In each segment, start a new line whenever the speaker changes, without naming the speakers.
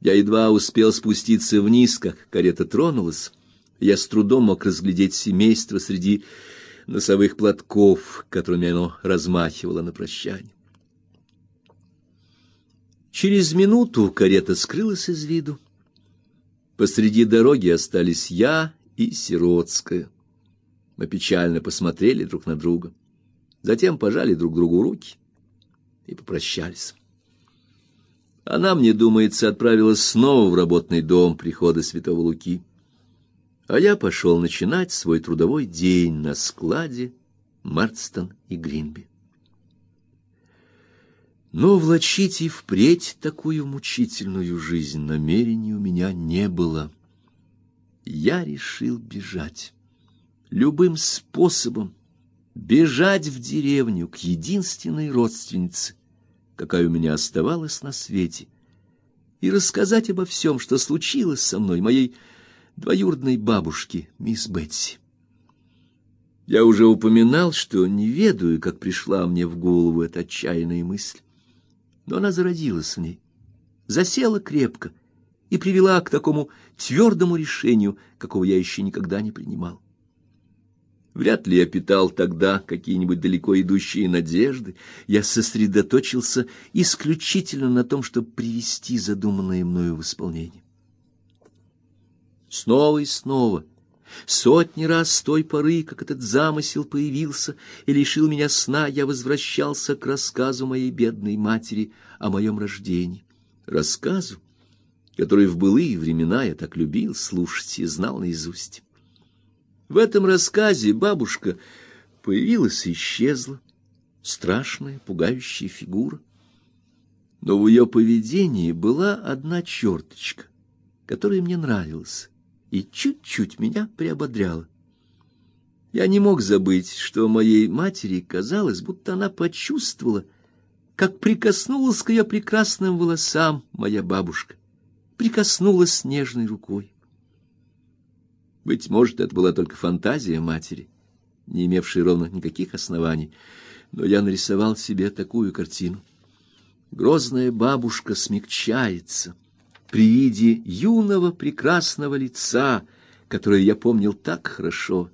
Я едва успел спуститься вниз, как карета тронулась. Я с трудом мог разглядеть семейство среди носовых платков, которыми оно размахивало на прощание. Через минуту карета скрылась из виду. Посреди дороги остались я и Сиротская. Мы печально посмотрели друг на друга, затем пожали друг другу руки и попрощались. Она, мне думается, отправилась снова в работный дом прихода святого Луки. А я пошел начинать свой трудовой день на складе Марстон и Гринби. Но влачить и впредь такую мучительную жизнь намерений у меня не было. Я решил бежать. Любым способом бежать в деревню к единственной родственнице, какая у меня оставалась на свете, и рассказать обо всем, что случилось со мной, моей двоюродной бабушке, мисс Бетси. Я уже упоминал, что не ведаю, как пришла мне в голову эта отчаянная мысль, но она зародилась в ней, засела крепко и привела к такому твердому решению, какого я еще никогда не принимал. Вряд ли я питал тогда какие-нибудь далеко идущие надежды. Я сосредоточился исключительно на том, чтобы привести задуманное мною в исполнение. Снова и снова, сотни раз с той поры, как этот замысел появился и лишил меня сна, я возвращался к рассказу моей бедной матери о моем рождении. Рассказу, который в былые времена я так любил слушать и знал наизусть. В этом рассказе бабушка появилась и исчезла, страшная, пугающая фигура. Но в ее поведении была одна черточка, которая мне нравилась и чуть-чуть меня приободряла. Я не мог забыть, что моей матери казалось, будто она почувствовала, как прикоснулась к ее прекрасным волосам моя бабушка, прикоснулась нежной рукой. Быть может, это была только фантазия матери, не имевшей ровно никаких оснований, но я нарисовал себе такую картину. Грозная бабушка смягчается при виде юного прекрасного лица, которое я помнил так хорошо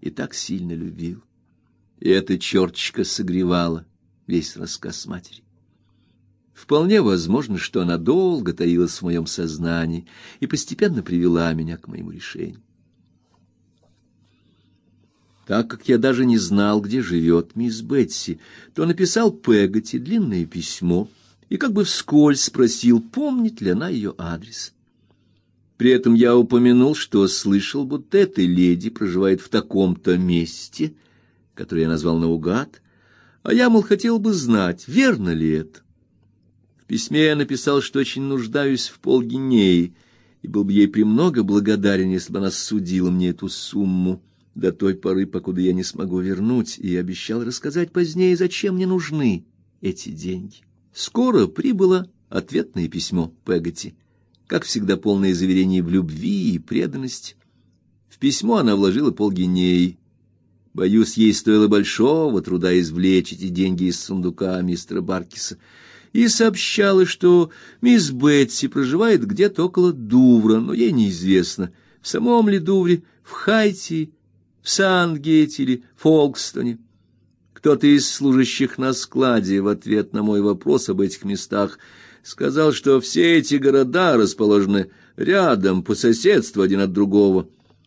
и так сильно любил. И эта черточка согревала весь рассказ матери. Вполне возможно, что она долго таилась в моем сознании и постепенно привела меня к моему решению. Так как я даже не знал, где живет мисс Бетси, то написал Пегати длинное письмо и как бы вскользь спросил, помнит ли она ее адрес. При этом я упомянул, что слышал, будто эта леди проживает в таком-то месте, которое я назвал наугад, а я, мол, хотел бы знать, верно ли это. В письме я написал, что очень нуждаюсь в полгинеи, и был бы ей премного благодарен, если бы она судила мне эту сумму до той поры, покуда я не смогу вернуть, и обещал рассказать позднее, зачем мне нужны эти деньги. Скоро прибыло ответное письмо Пегати, как всегда полное заверений в любви и преданности. В письмо она вложила полгинеи. Боюсь, ей стоило большого труда извлечь эти деньги из сундука мистера Баркиса, и сообщала, что мисс Бетси проживает где-то около Дувра, но ей неизвестно, в самом ли Дувре, в Хайте в Сандгейте или Фолкстоне. Кто-то из служащих на складе в ответ на мой вопрос об этих местах сказал, что все эти города расположены рядом, по соседству один от другого.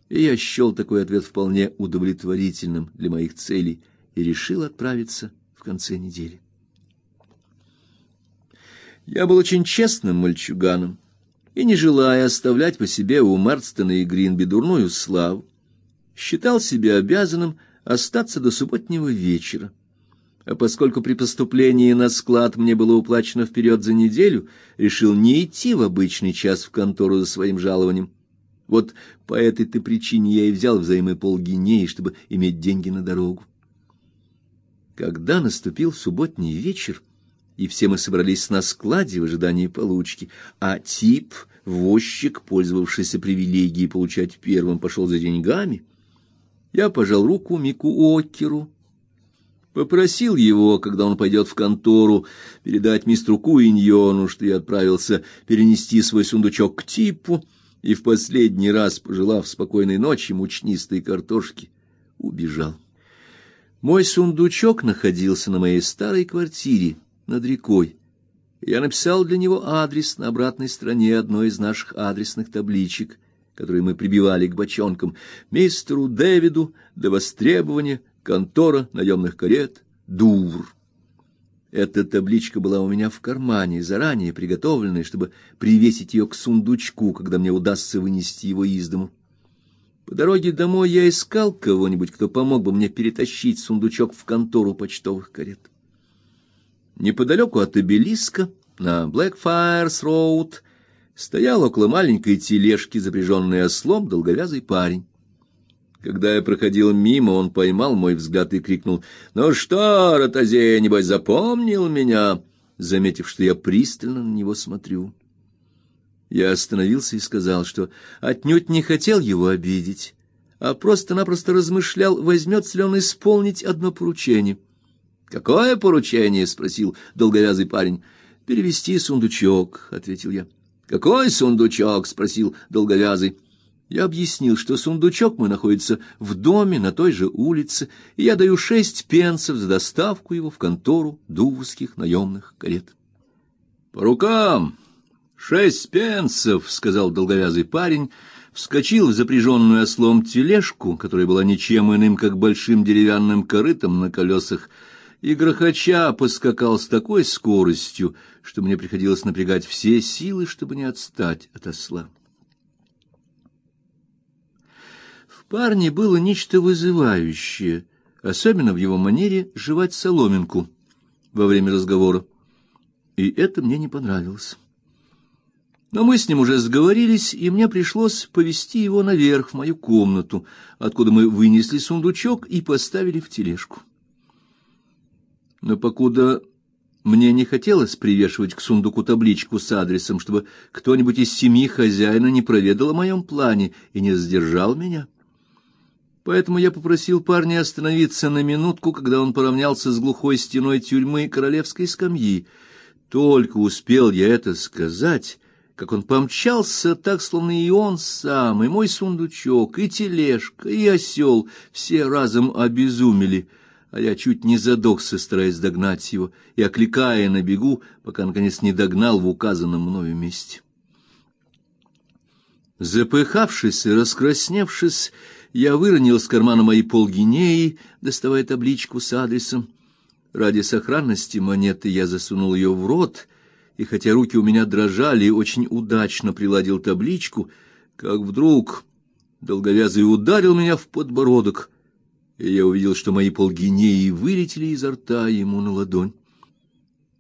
И я счел такой ответ вполне удовлетворительным для моих целей и решил отправиться в конце недели. Я был очень честным мальчуганом и, не желая оставлять по себе у Марстона и Гринби дурную славу, считал себя обязанным остаться до субботнего вечера. А поскольку при поступлении на склад мне было уплачено вперед за неделю, решил не идти в обычный час в контору за своим жалованием. Вот по этой-то причине я и взял взаймы полгинеи, чтобы иметь деньги на дорогу. Когда наступил субботний вечер, и все мы собрались на складе в ожидании получки, а тип, возчик, пользовавшийся привилегией получать первым, пошел за деньгами — я пожал руку Мику Океру, Попросил его, когда он пойдет в контору, передать мистеру Куиньону, что я отправился перенести свой сундучок к типу, и в последний раз, пожелав спокойной ночи мучнистой картошки, убежал. Мой сундучок находился на моей старой квартире над рекой. Я написал для него адрес на обратной стороне одной из наших адресных табличек, которые мы прибивали к бочонкам, мистеру Дэвиду до востребования контора наемных карет Дувр. Эта табличка была у меня в кармане, заранее приготовленная, чтобы привесить ее к сундучку, когда мне удастся вынести его из дому. По дороге домой я искал кого-нибудь, кто помог бы мне перетащить сундучок в контору почтовых карет. Неподалеку от обелиска, на Blackfriars Road, стоял около маленькой тележки, запряженной ослом, долговязый парень. Когда я проходил мимо, он поймал мой взгляд и крикнул: "Ну что, Ротозей, небось запомнил меня?" заметив, что я пристально на него смотрю. Я остановился и сказал, что отнюдь не хотел его обидеть, а просто-напросто размышлял, возьмется ли он исполнить одно поручение. Какое поручение? спросил долговязый парень. Перевести сундучок, ответил я. Какой сундучок? спросил долговязый. Я объяснил, что сундучок мой находится в доме на той же улице, и я даю шесть пенсов за доставку его в контору дувских наемных карет. По рукам. Шесть пенсов, сказал долговязый парень, вскочил в запряженную ослом тележку, которая была ничем иным, как большим деревянным корытом на колесах, и грохоча поскакал с такой скоростью, что мне приходилось напрягать все силы, чтобы не отстать от осла. В парне было нечто вызывающее, особенно в его манере жевать соломинку во время разговора, и это мне не понравилось. Но мы с ним уже сговорились, и мне пришлось повести его наверх в мою комнату, откуда мы вынесли сундучок и поставили в тележку. Но покуда мне не хотелось привешивать к сундуку табличку с адресом, чтобы кто-нибудь из семьи хозяина не проведал о моем плане и не задержал меня. Поэтому я попросил парня остановиться на минутку, когда он поравнялся с глухой стеной тюрьмы королевской скамьи. Только успел я это сказать, как он помчался, так словно и он сам, и мой сундучок, и тележка, и осел все разом обезумели — а я чуть не задохся, стараясь догнать его и окликая на бегу, пока наконец не догнал в указанном мною месте. Запыхавшись и раскрасневшись, я выронил из кармана мои полгинеи, доставая табличку с адресом. Ради сохранности монеты я засунул ее в рот, и хотя руки у меня дрожали, очень удачно приладил табличку, как вдруг долговязый ударил меня в подбородок — и я увидел, что мои полгинеи вылетели изо рта ему на ладонь.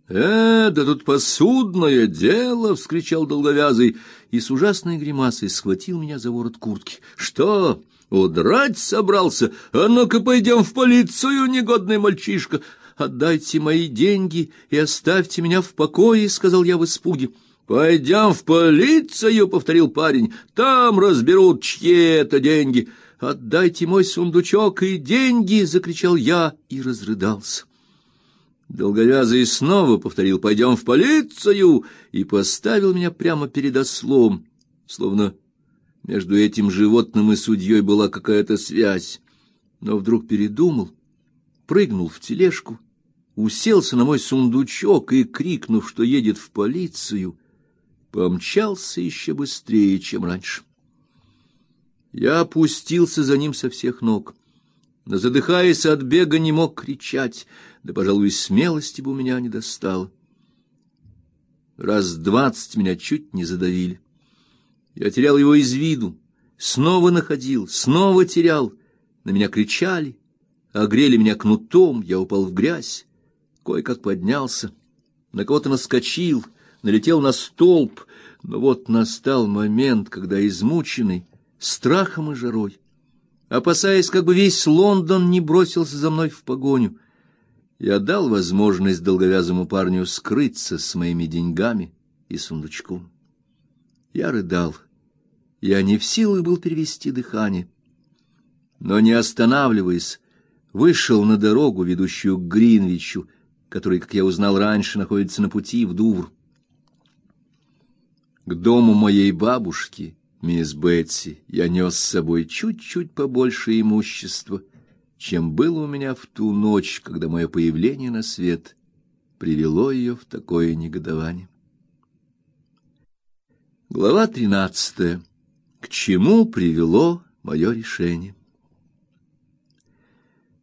«Э, да тут посудное дело!» — вскричал долговязый и с ужасной гримасой схватил меня за ворот куртки. «Что, удрать собрался? А ну-ка пойдем в полицию, негодный мальчишка! Отдайте мои деньги и оставьте меня в покое!» — сказал я в испуге. «Пойдем в полицию!» — повторил парень. «Там разберут, чьи это деньги!» «Отдайте мой сундучок и деньги!» — закричал я и разрыдался. Долговязый снова повторил «Пойдем в полицию!» и поставил меня прямо перед ослом, словно между этим животным и судьей была какая-то связь. Но вдруг передумал, прыгнул в тележку, уселся на мой сундучок и, крикнув, что едет в полицию, помчался еще быстрее, чем раньше. Я опустился за ним со всех ног, но, задыхаясь от бега, не мог кричать, да, пожалуй, смелости бы у меня не достало. Раз двадцать меня чуть не задавили. Я терял его из виду, снова находил, снова терял. На меня кричали, огрели меня кнутом, я упал в грязь, кое-как поднялся, на кого-то наскочил, налетел на столб, но вот настал момент, когда измученный страхом и жарой, опасаясь, как бы весь Лондон не бросился за мной в погоню. Я дал возможность долговязому парню скрыться с моими деньгами и сундучком. Я рыдал. Я не в силах был перевести дыхание. Но не останавливаясь, вышел на дорогу, ведущую к Гринвичу, который, как я узнал раньше, находится на пути в Дувр. К дому моей бабушки, мисс Бетси, я нес с собой чуть-чуть побольше имущества, чем было у меня в ту ночь, когда мое появление на свет привело ее в такое негодование. Глава тринадцатая. К чему привело мое решение?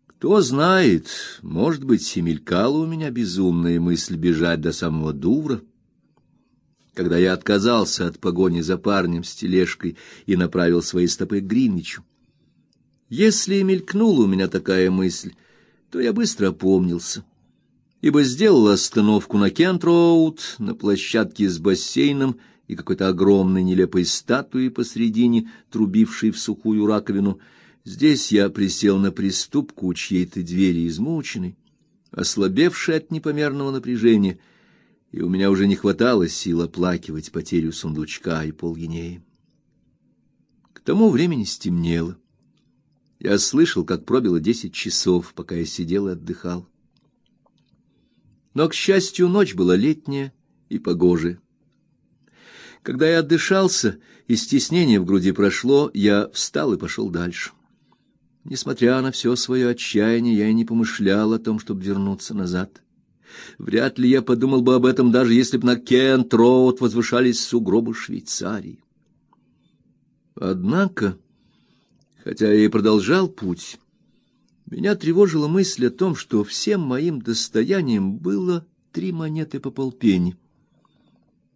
Кто знает, может быть, и мелькала у меня безумная мысль бежать до самого Дувра. Когда я отказался от погони за парнем с тележкой и направил свои стопы к Гринвичу. Если мелькнула у меня такая мысль, то я быстро опомнился, ибо сделал остановку на Кент-роуд, на площадке с бассейном и какой-то огромной нелепой статуей посредине, трубившей в сухую раковину — Здесь я присел на приступку у чьей-то двери измученный, ослабевший от непомерного напряжения, и у меня уже не хватало сил оплакивать потерю сундучка и полгинеи. К тому времени стемнело. Я слышал, как пробило десять часов, пока я сидел и отдыхал. Но, к счастью, ночь была летняя и погожая. Когда я отдышался и стеснение в груди прошло, я встал и пошел дальше. Несмотря на все свое отчаяние, я и не помышлял о том, чтобы вернуться назад. Вряд ли я подумал бы об этом, даже если бы на Кент-роуд возвышались сугробы Швейцарии. Однако, хотя я и продолжал путь, меня тревожила мысль о том, что всем моим достоянием было три монеты по полпенни.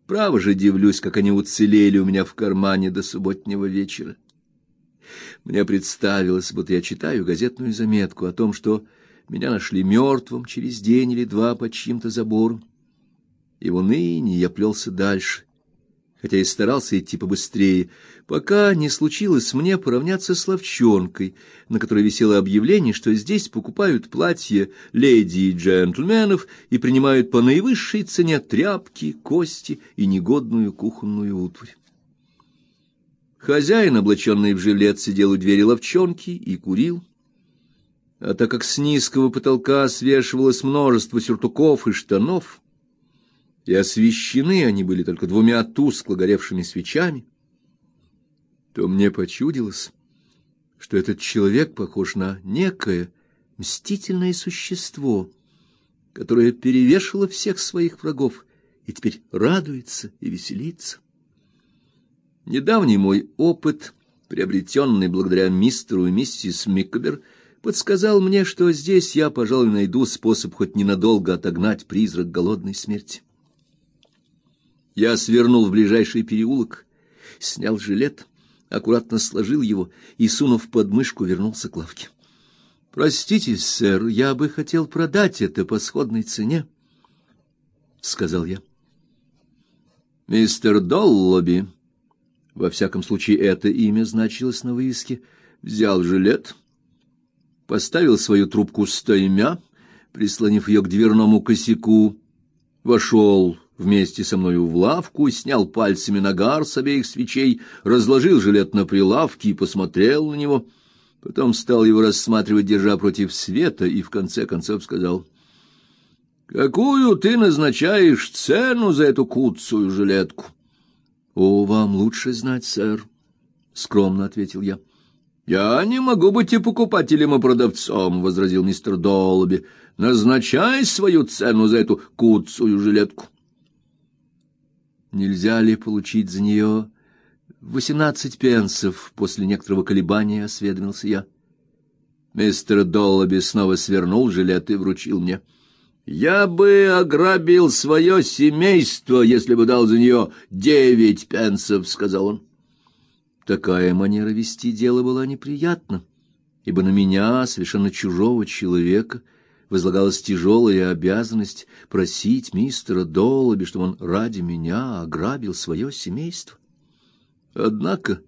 Право же дивлюсь, как они уцелели у меня в кармане до субботнего вечера. Мне представилось, будто я читаю газетную заметку о том, что меня нашли мертвым через день или два под чьим-то забором. И в унынии я плелся дальше, хотя и старался идти побыстрее, пока не случилось мне поравняться с лавчонкой, на которой висело объявление, что здесь покупают платья леди и джентльменов и принимают по наивысшей цене тряпки, кости и негодную кухонную утварь. Хозяин, облаченный в жилет, сидел у двери ловчонки и курил. А так как с низкого потолка свешивалось множество сюртуков и штанов, и освещены они были только двумя тускло горевшими свечами, то мне почудилось, что этот человек похож на некое мстительное существо, которое перевешало всех своих врагов и теперь радуется и веселится. Недавний мой опыт, приобретенный благодаря мистеру и миссис Миккобер, подсказал мне, что здесь я, пожалуй, найду способ хоть ненадолго отогнать призрак голодной смерти. Я свернул в ближайший переулок, снял жилет, аккуратно сложил его и, сунув под мышку, вернулся к лавке. Простите, сэр, я бы хотел продать это по сходной цене, сказал я. Мистер Доллоби во всяком случае, это имя значилось на вывеске. Взял жилет, поставил свою трубку стоймя, прислонив ее к дверному косяку, вошел вместе со мною в лавку, снял пальцами нагар с обеих свечей, разложил жилет на прилавке и посмотрел на него. Потом стал его рассматривать, держа против света, и в конце концов сказал: "Какую ты назначаешь цену за эту куцую жилетку?" О, вам лучше знать, сэр, скромно ответил я. Я не могу быть и покупателем, и продавцом, возразил мистер Долби. Назначай свою цену за эту куцую жилетку. Нельзя ли получить за нее восемнадцать пенсов? После некоторого колебания осведомился я. Мистер Долби снова свернул жилет и вручил мне. Я бы ограбил свое семейство, если бы дал за нее девять пенсов, сказал он. Такая манера вести дело была неприятна, ибо на меня, совершенно чужого человека, возлагалась тяжелая обязанность просить мистера Доллоби, чтобы он ради меня ограбил свое семейство. Однако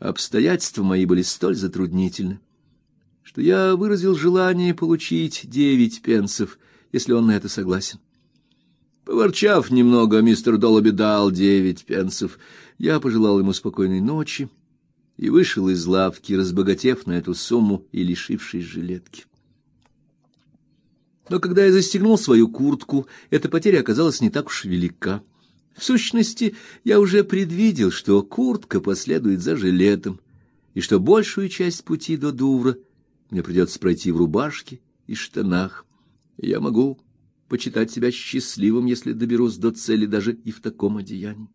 обстоятельства мои были столь затруднительны, что я выразил желание получить девять пенсов если он на это согласен. Поворчав немного, мистер Долоби дал девять пенсов. Я пожелал ему спокойной ночи и вышел из лавки, разбогатев на эту сумму и лишившись жилетки. Но когда я застегнул свою куртку, эта потеря оказалась не так уж велика. В сущности, я уже предвидел, что куртка последует за жилетом, и что большую часть пути до Дувра мне придется пройти в рубашке и штанах. Я могу почитать себя счастливым, если доберусь до цели даже и в таком одеянии.